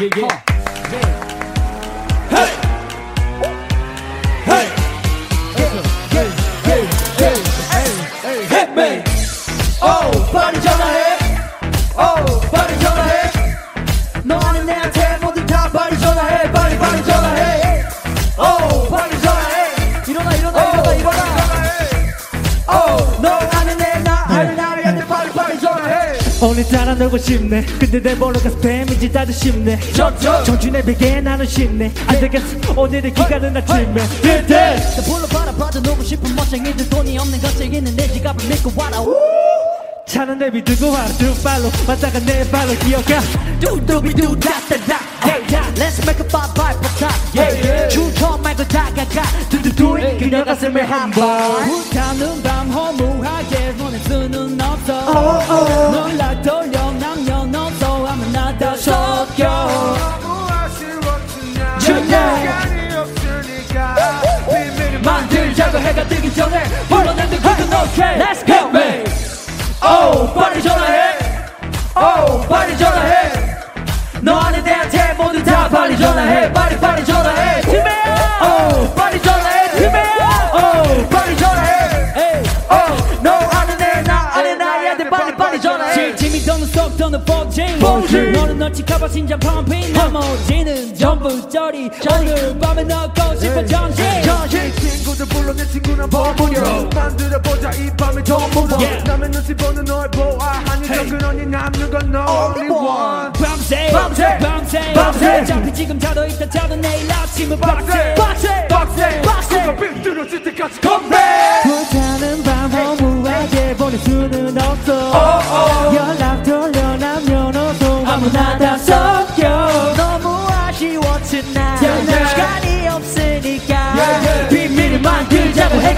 Yeah, yeah. Hey! Hey! Hit me! Oh, 빨리 전화해! Oh, 빨리 전화해! 너 오늘따라 놀고 싶네. 근데 내 번호가 스팸인지 나도 저저 정준의 베개에 나는 쉽네. 안 되겠어. 오늘의 기간은 아침에 듯듯 나 불러봐라 봐도 놀고 싶은 멋쟁이들 돈이 없는 것쟁이는 내 지갑을 믿고 와라. 우! 차는 내비 들고 와라. 두 발로 맞다가 내 발로 기어가. 뚜두비두 다다다. Hey Let's make a five by Yeah, yeah. 줄터 말고 다가가. 두두두이. 그녀 가슴을 한번. 불타는 밤허 만들자고 해가 뜨기 전에 불러내는 그건 오케이 Let's go. Me. Oh 빨리 전화해. Oh 빨리 전화해. 너 아는 애한테 모두 다 빨리 전화해. 빨리 빨리 전화해. Oh 빨리 전화해. Oh 빨리 전화해. Oh 너 아는 애나 아는 아이한테 빨리 빨리 전화해 도는 속 도는 포징. 너는 널치카봐 심장 펌핑 나머지는 전부 저리. 오늘 밤에 넣고 싶어 정신. 친구들 불러 내 친구는 버무려 만들어보자 이 밤의 전부로. 남의 눈치 보는 널 보아하니 정근원이 남는 건너 only one. 밤새 밤새. 밤새. 밤새. 어차피 지금 자도 있다 자도 내일 아침은 빡세 빡세 빡세 빡세 삐뚤어질 때까지 건배 불타는 밤 허무하게 보낼 수는 없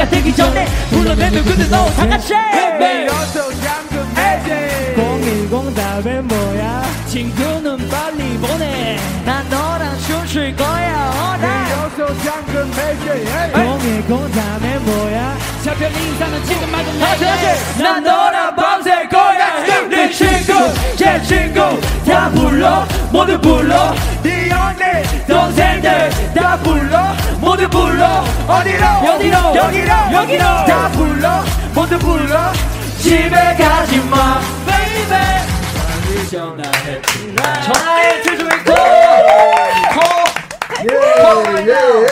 해가 뜨기 전에 불러내는 그들 너다 같이. 여섯 양금 매제. 010 다음에 뭐야? 친구는 빨리 보내. 난 너랑 춤출 거야. 010 다음에 뭐야? 차별 인사는 지금 말고 내게 다시 난 너랑 밤샐 거야. 네 친구 제 친구 다 불러. 모두 불러. 네 언니 동생들 다 불러. 모두 불러 어디로? 여기로. 여기로? 여기로. 다 불러. 모두 불러. 집에 가지마 baby. 전화해. 전화해 최종의 코 예예 예